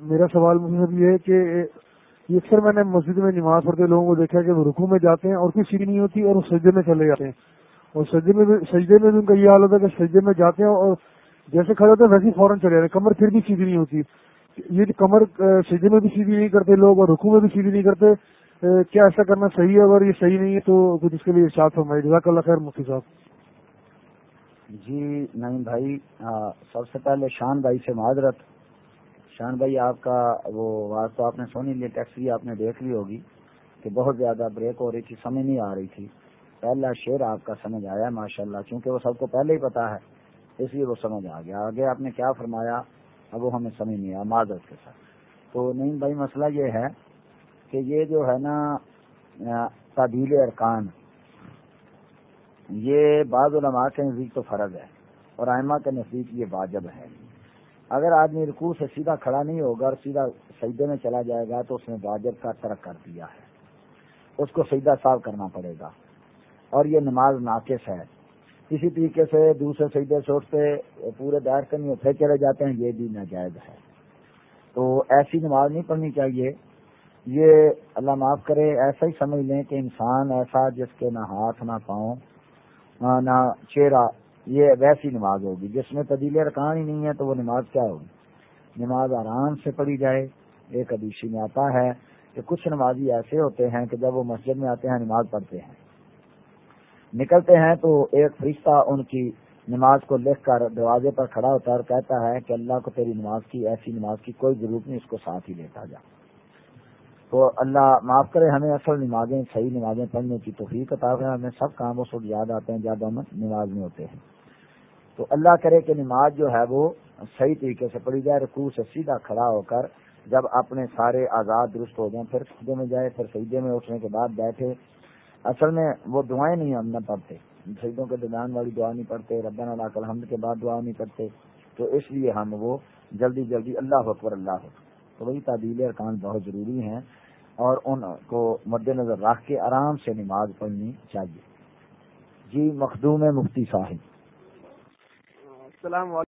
میرا سوال مجھے یہ ہے کہ یہ اکثر میں نے مسجد میں نماز پڑھتے لوگوں کو دیکھا کہ وہ رکو میں جاتے ہیں اور کوئی سیڑھی نہیں ہوتی اور وہ سجدے میں چلے جاتے ہیں۔ اور سجدے میں بھی سجدے میں بھی ان کا یہ حال ہوتا ہے کہ سجدے میں جاتے ہیں اور جیسے کھڑے ہوتے ہیں ویسے فوراً چلے جاتے ہیں۔ کمر پھر بھی سیدھی نہیں ہوتی۔ یہ کمر سجدے میں بھی سیدھی نہیں کرتے لوگ اور رکو میں بھی سیدھی نہیں کرتے کیا ایسا کرنا صحیح ہے؟ اگر یہ صحیح نہیں ہے تو کچھ اس کے لیے ارشاد فرمائے جزاک اللہ خیر، مفتی صاحب۔ جی نہیں بھائی سب سے پہلے شان بھائی سے معذرت۔ شان بھائی، آپ کا وہ آواز تو آپ نے سونی لی ٹیکسی آپ نے دیکھ لی ہوگی کہ بہت زیادہ بریک ہو رہی تھی، سمجھ نہیں آ رہی تھی۔ پہلا شعر آپ کا سمجھ آیا ماشاء اللہ کیونکہ وہ سب کو پہلے ہی پتا ہے، اس لیے وہ سمجھ آ گیا۔ آگے آپ نے کیا فرمایا، اب وہ ہمیں سمجھ نہیں آیا، معذرت کے ساتھ۔ تو نہیں بھائی، مسئلہ یہ ہے کہ یہ جو ہے نا تعدیل ارکان، یہ بعض علماء کے نزدیک تو فرض ہے اور آئمہ کے نزدیک یہ واجب ہے۔ اگر آدمی رکوع سے سیدھا کھڑا نہیں ہوگا اور سیدھا سجدے میں چلا جائے گا تو اس نے واجب کا ترک کر دیا ہے۔ اس کو سیدھا صاف کرنا پڑے گا۔ اور یہ نماز ناقص ہے۔ اسی طریقے سے دوسرے سجدے سے اٹھتے پورے دائر کے نہیں پھر چلے جاتے ہیں، یہ بھی ناجائز ہے۔ تو ایسی نماز نہیں پڑھنی چاہیے۔ یہ اللہ معاف کرے، ایسا ہی سمجھ لیں کہ انسان ایسا جس کے نہ ہاتھ، نہ پاؤں نہ چہرہ یہ ویسی نماز ہوگی، جس میں تدیل رکان ہی نہیں ہے تو وہ نماز کیا ہوگی؟ نماز آرام سے پڑھی جائے، ایک ادیشی میں آتا ہے کہ کچھ نمازی ایسے ہوتے ہیں کہ جب وہ مسجد میں آتے ہیں، نماز پڑھتے ہیں۔ نکلتے ہیں تو ایک فرشتہ ان کی نماز کو لکھ کر دروازے پر کھڑا ہوتا ہے اور کہتا ہے کہ اللہ کو تیری نماز کی، ایسی نماز کی کوئی ضرورت نہیں، اس کو ساتھ ہی لیتا جا۔ تو اللہ معاف کرے، ہمیں اصل نمازیں، صحیح نمازیں پڑھنے کی توفیق عطا ہے ہمیں سب کام اس وقت یاد آتے ہیں جب ہم نماز میں ہوتے ہیں۔ تو اللہ کرے کہ نماز جو ہے وہ صحیح طریقے سے پڑھی جائے، رکوع سے سیدھا کھڑا ہو کر جب اپنے سارے آزاد درست ہو جائیں، پھر سجدے میں جائے پھر سجدے میں اٹھنے کے بعد بیٹھے۔ اصل میں وہ دعائیں نہیں ہم نہ پڑھتے۔ سجدوں کے درمیان والی دعا نہیں پڑھتے، ربنا لاک الحمد کے بعد دعا نہیں پڑھتے۔ تو اس لیے ہم وہ جلدی جلدی اللہ اکبر، اللہ ہو تو وہی تعدیل ارکان بہت ضروری ہیں اور ان کو مد نظر رکھ کے آرام سے نماز پڑھنی چاہیے۔ جی مخدوم مفتی صاحب۔ السلام علیکم۔